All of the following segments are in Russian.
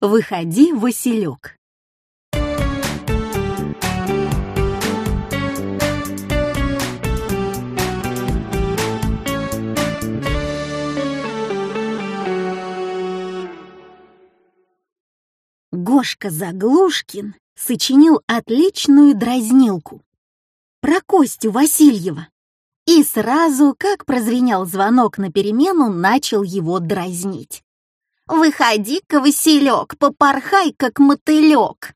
Выходи, Василек. Гошка Заглушкин сочинил отличную дразнилку про Костю Васильева. И сразу, как прозвенел звонок на перемену, начал его дразнить. «Выходи-ка, Василек, попорхай, как мотылек!»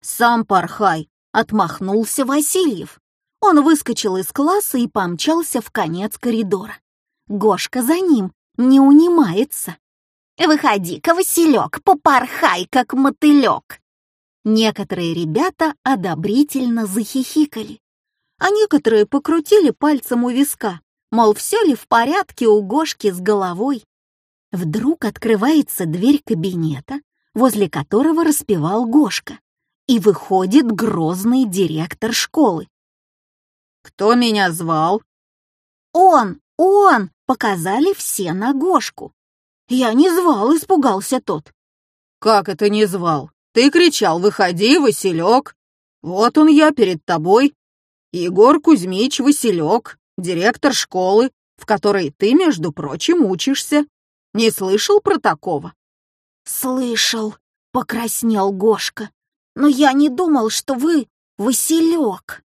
«Сам порхай!» — отмахнулся Васильев. Он выскочил из класса и помчался в конец коридора. Гошка за ним не унимается. «Выходи-ка, Василек, попорхай, как мотылек!» Некоторые ребята одобрительно захихикали, а некоторые покрутили пальцем у виска, мол, все ли в порядке у Гошки с головой. Вдруг открывается дверь кабинета, возле которого распевал Гошка, и выходит грозный директор школы. «Кто меня звал?» «Он! Он!» — показали все на Гошку. «Я не звал», — испугался тот. «Как это не звал? Ты кричал, выходи, Василек. Вот он я перед тобой. Егор Кузьмич Василек, директор школы, в которой ты, между прочим, учишься. Не слышал про такого?» «Слышал», — покраснел Гошка. «Но я не думал, что вы Василек».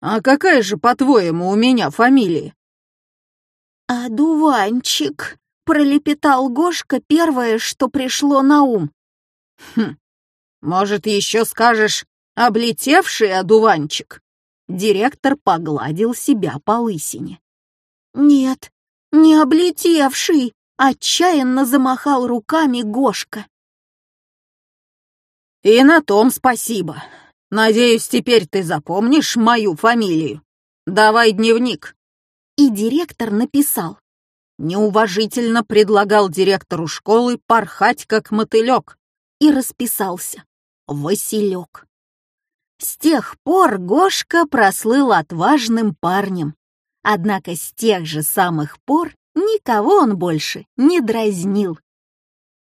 «А какая же, по-твоему, у меня фамилия?» «Одуванчик», пролепетал Гошка первое, что пришло на ум. «Хм, может, еще скажешь, облетевший одуванчик?» Директор погладил себя по лысине. «Нет, не облетевший!» — отчаянно замахал руками Гошка. «И на том спасибо. Надеюсь, теперь ты запомнишь мою фамилию. Давай дневник». И директор написал неуважительно предлагал директору школы порхать как мотылек и расписался. Василек. С тех пор Гошка прослыл отважным парнем. Однако с тех же самых пор никого он больше не дразнил.